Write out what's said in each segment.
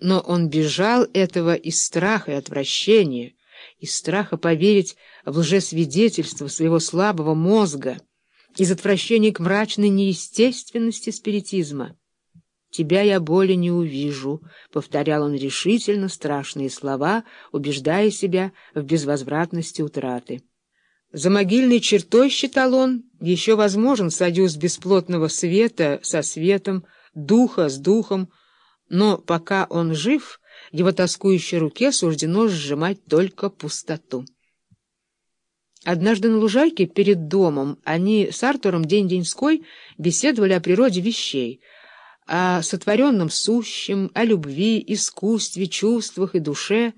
Но он бежал этого из страха и отвращения, из страха поверить в лжесвидетельство своего слабого мозга, из отвращения к мрачной неестественности спиритизма. «Тебя я боли не увижу», — повторял он решительно страшные слова, убеждая себя в безвозвратности утраты. За могильной чертой, считал он, еще возможен союз бесплотного света со светом, духа с духом, но пока он жив, его тоскующей руке суждено сжимать только пустоту. Однажды на лужайке перед домом они с Артуром день-деньской беседовали о природе вещей, о сотворенном сущем, о любви, искусстве, чувствах и душе.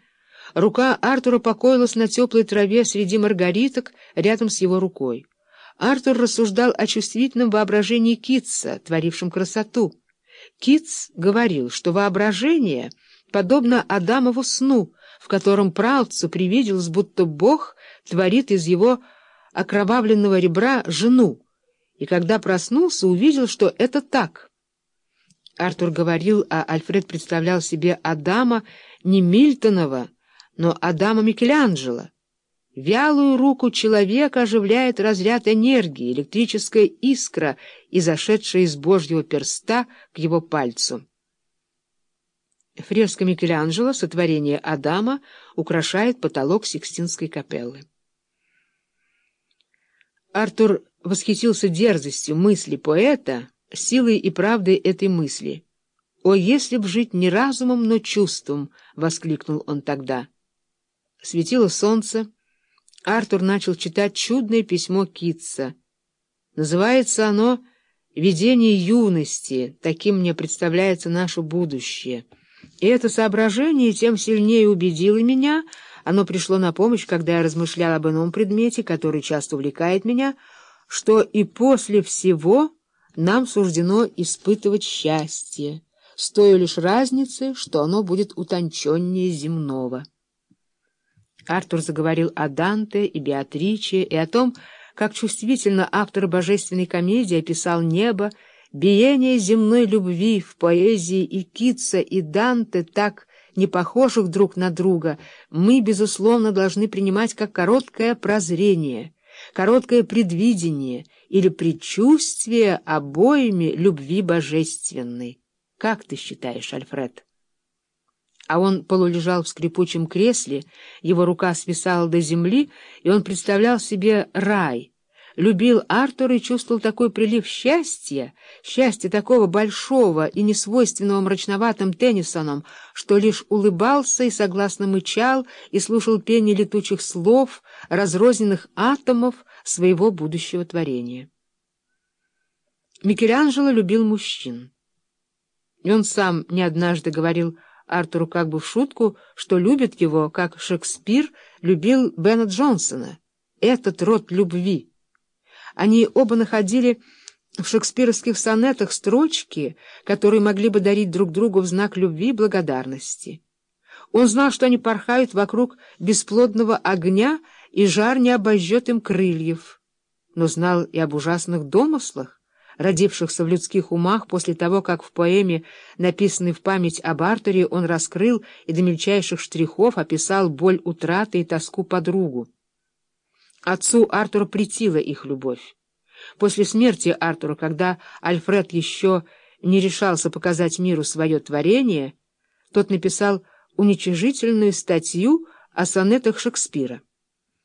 Рука Артура покоилась на теплой траве среди маргариток рядом с его рукой. Артур рассуждал о чувствительном воображении Китса, творившем красоту. Китс говорил, что воображение подобно Адамову сну, в котором Пралцу привиделось, будто Бог творит из его окровавленного ребра жену, и когда проснулся, увидел, что это так. Артур говорил, а Альфред представлял себе Адама не Мильтонова, но Адама Микеланджело. Вялую руку человека оживляет разряд энергии, электрическая искра, изошедшая из божьего перста к его пальцу. Фреска Микеланджело «Сотворение Адама» украшает потолок Сикстинской капеллы. Артур восхитился дерзостью мысли поэта, силой и правдой этой мысли. «О, если б жить не разумом, но чувством!» — воскликнул он тогда. Светило солнце, Артур начал читать чудное письмо Китса. Называется оно «Видение юности», таким мне представляется наше будущее. И это соображение тем сильнее убедило меня, оно пришло на помощь, когда я размышлял об ином предмете, который часто увлекает меня, что и после всего нам суждено испытывать счастье, с той лишь разницы, что оно будет утонченнее земного. Артур заговорил о Данте и Беатриче и о том, как чувствительно автор божественной комедии описал небо, биение земной любви в поэзии и Китса, и Данте так не похожих друг на друга, мы, безусловно, должны принимать как короткое прозрение, короткое предвидение или предчувствие обоими любви божественной. Как ты считаешь, Альфред? А он полулежал в скрипучем кресле, его рука свисала до земли, и он представлял себе рай, любил Артура и чувствовал такой прилив счастья, счастья такого большого и несвойственного мрачноватым Теннисоном, что лишь улыбался и согласно мычал и слушал пение летучих слов, разрозненных атомов своего будущего творения. Микеланджело любил мужчин. И он сам не однажды говорил Артуру как бы в шутку, что любит его, как Шекспир любил Бена Джонсона. Этот род любви. Они оба находили в шекспировских сонетах строчки, которые могли бы дарить друг другу в знак любви и благодарности. Он знал, что они порхают вокруг бесплодного огня, и жар не обожжет им крыльев, но знал и об ужасных домыслах, родившихся в людских умах после того, как в поэме, написанной в память об Артуре, он раскрыл и до мельчайших штрихов описал боль утраты и тоску подругу. Отцу Артура претила их любовь. После смерти Артура, когда Альфред еще не решался показать миру свое творение, тот написал уничижительную статью о сонетах Шекспира.